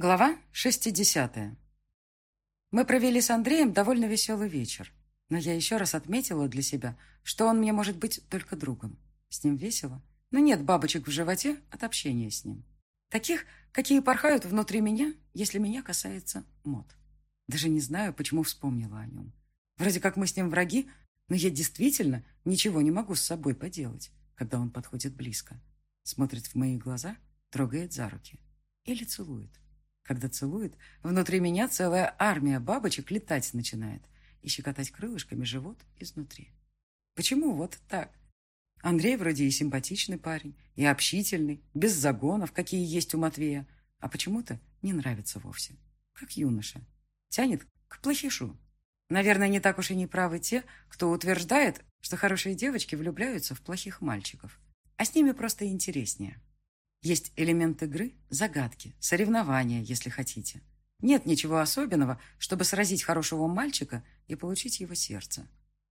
Глава 60. Мы провели с Андреем довольно веселый вечер, но я еще раз отметила для себя, что он мне может быть только другом. С ним весело, но нет бабочек в животе от общения с ним. Таких, какие порхают внутри меня, если меня касается мод. Даже не знаю, почему вспомнила о нем. Вроде как мы с ним враги, но я действительно ничего не могу с собой поделать, когда он подходит близко. Смотрит в мои глаза, трогает за руки или целует. Когда целует, внутри меня целая армия бабочек летать начинает и щекотать крылышками живот изнутри. Почему вот так? Андрей вроде и симпатичный парень, и общительный, без загонов, какие есть у Матвея, а почему-то не нравится вовсе. Как юноша. Тянет к плохишу. Наверное, не так уж и не правы те, кто утверждает, что хорошие девочки влюбляются в плохих мальчиков. А с ними просто интереснее. Есть элемент игры, загадки, соревнования, если хотите. Нет ничего особенного, чтобы сразить хорошего мальчика и получить его сердце.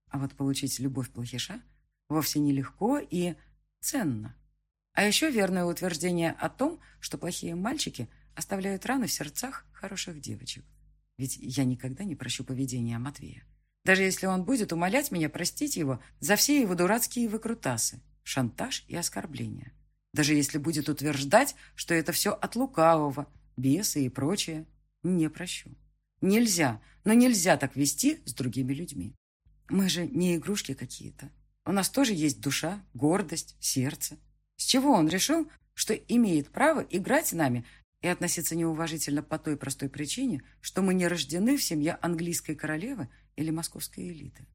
А вот получить любовь плохиша вовсе нелегко и ценно. А еще верное утверждение о том, что плохие мальчики оставляют раны в сердцах хороших девочек. Ведь я никогда не прощу поведения Матвея. Даже если он будет умолять меня простить его за все его дурацкие выкрутасы, шантаж и оскорбления. Даже если будет утверждать, что это все от лукавого, бесы и прочее, не прощу. Нельзя, но нельзя так вести с другими людьми. Мы же не игрушки какие-то. У нас тоже есть душа, гордость, сердце. С чего он решил, что имеет право играть с нами и относиться неуважительно по той простой причине, что мы не рождены в семье английской королевы или московской элиты?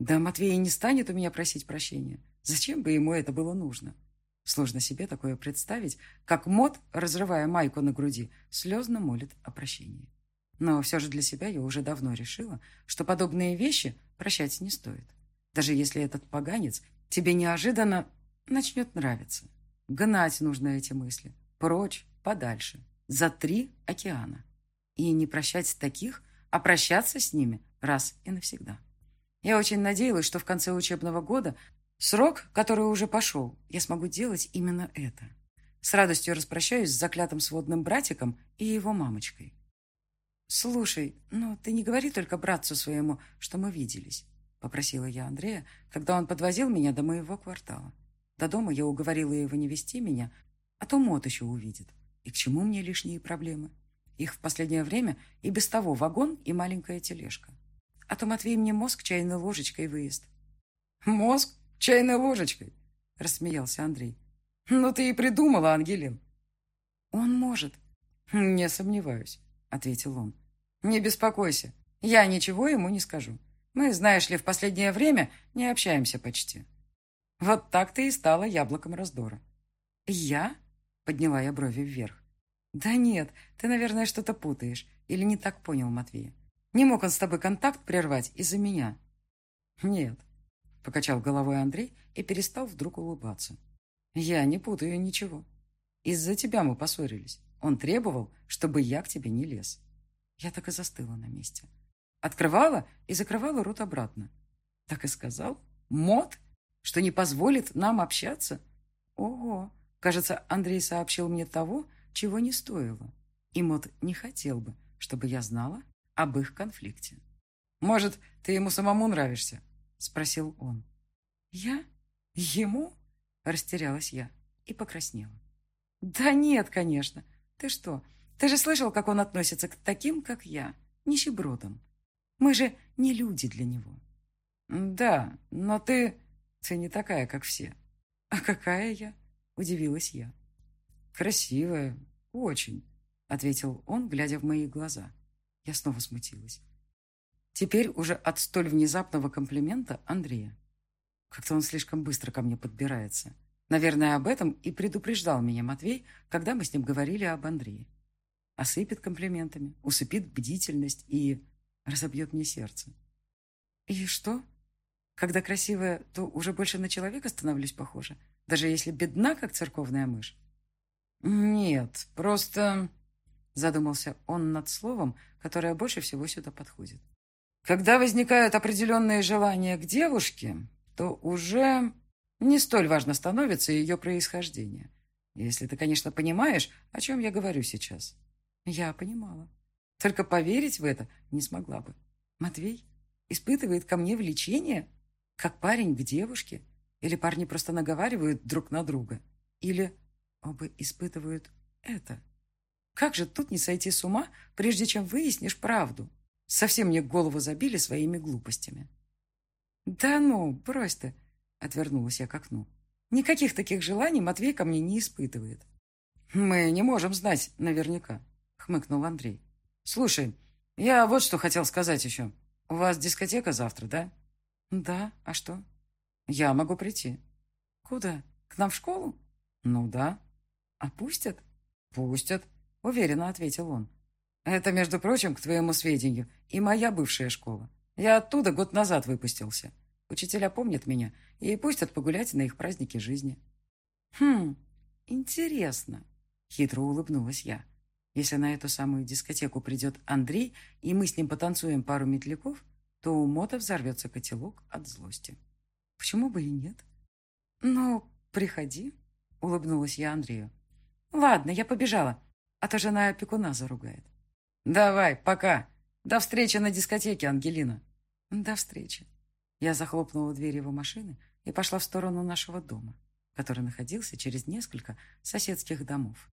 Да Матвей не станет у меня просить прощения. Зачем бы ему это было нужно? Сложно себе такое представить, как Мот, разрывая майку на груди, слезно молит о прощении. Но все же для себя я уже давно решила, что подобные вещи прощать не стоит. Даже если этот поганец тебе неожиданно начнет нравиться. Гнать нужно эти мысли. Прочь, подальше. За три океана. И не прощать таких, а прощаться с ними раз и навсегда. Я очень надеялась, что в конце учебного года Срок, который уже пошел, я смогу делать именно это. С радостью распрощаюсь с заклятым сводным братиком и его мамочкой. «Слушай, ну ты не говори только братцу своему, что мы виделись», попросила я Андрея, когда он подвозил меня до моего квартала. До дома я уговорила его не вести меня, а то Мот еще увидит. И к чему мне лишние проблемы? Их в последнее время и без того вагон и маленькая тележка. А то Матвей мне мозг чайной ложечкой выезд. «Мозг? Чайной ложечкой», — рассмеялся Андрей. «Ну ты и придумала, Ангелин». «Он может». «Не сомневаюсь», — ответил он. «Не беспокойся, я ничего ему не скажу. Мы, знаешь ли, в последнее время не общаемся почти». Вот так ты и стала яблоком раздора. «Я?» — подняла я брови вверх. «Да нет, ты, наверное, что-то путаешь. Или не так понял Матвея. Не мог он с тобой контакт прервать из-за меня?» «Нет, Покачал головой Андрей и перестал вдруг улыбаться. Я не путаю ничего. Из-за тебя мы поссорились. Он требовал, чтобы я к тебе не лез. Я так и застыла на месте. Открывала и закрывала рот обратно. Так и сказал? Мод? Что не позволит нам общаться? Ого! Кажется, Андрей сообщил мне того, чего не стоило. И Мод не хотел бы, чтобы я знала об их конфликте. Может, ты ему самому нравишься? Спросил он. «Я? Ему?» – растерялась я и покраснела. «Да нет, конечно. Ты что? Ты же слышал, как он относится к таким, как я, нищебродам. Мы же не люди для него». «Да, но ты... ты не такая, как все». «А какая я?» – удивилась я. «Красивая, очень», – ответил он, глядя в мои глаза. Я снова смутилась. Теперь уже от столь внезапного комплимента Андрея. Как-то он слишком быстро ко мне подбирается. Наверное, об этом и предупреждал меня Матвей, когда мы с ним говорили об Андрее. Осыпет комплиментами, усыпит бдительность и разобьет мне сердце. И что? Когда красивая, то уже больше на человека становлюсь похожа, даже если бедна, как церковная мышь. Нет, просто... Задумался он над словом, которое больше всего сюда подходит. Когда возникают определенные желания к девушке, то уже не столь важно становится ее происхождение. Если ты, конечно, понимаешь, о чем я говорю сейчас. Я понимала. Только поверить в это не смогла бы. Матвей испытывает ко мне влечение, как парень к девушке, или парни просто наговаривают друг на друга, или оба испытывают это. Как же тут не сойти с ума, прежде чем выяснишь правду? Совсем мне голову забили своими глупостями. «Да ну, брось ты!» — отвернулась я к окну. «Никаких таких желаний Матвей ко мне не испытывает». «Мы не можем знать наверняка», — хмыкнул Андрей. «Слушай, я вот что хотел сказать еще. У вас дискотека завтра, да?» «Да, а что?» «Я могу прийти». «Куда? К нам в школу?» «Ну да». «А пустят?» «Пустят», — уверенно ответил он. «Это, между прочим, к твоему сведению, и моя бывшая школа. Я оттуда год назад выпустился. Учителя помнят меня и пустят погулять на их праздники жизни». «Хм, интересно», — хитро улыбнулась я. «Если на эту самую дискотеку придет Андрей, и мы с ним потанцуем пару метляков, то у Мота взорвется котелок от злости. Почему бы и нет?» «Ну, приходи», — улыбнулась я Андрею. «Ладно, я побежала, а то жена опекуна заругает». «Давай, пока. До встречи на дискотеке, Ангелина». «До встречи». Я захлопнула дверь его машины и пошла в сторону нашего дома, который находился через несколько соседских домов.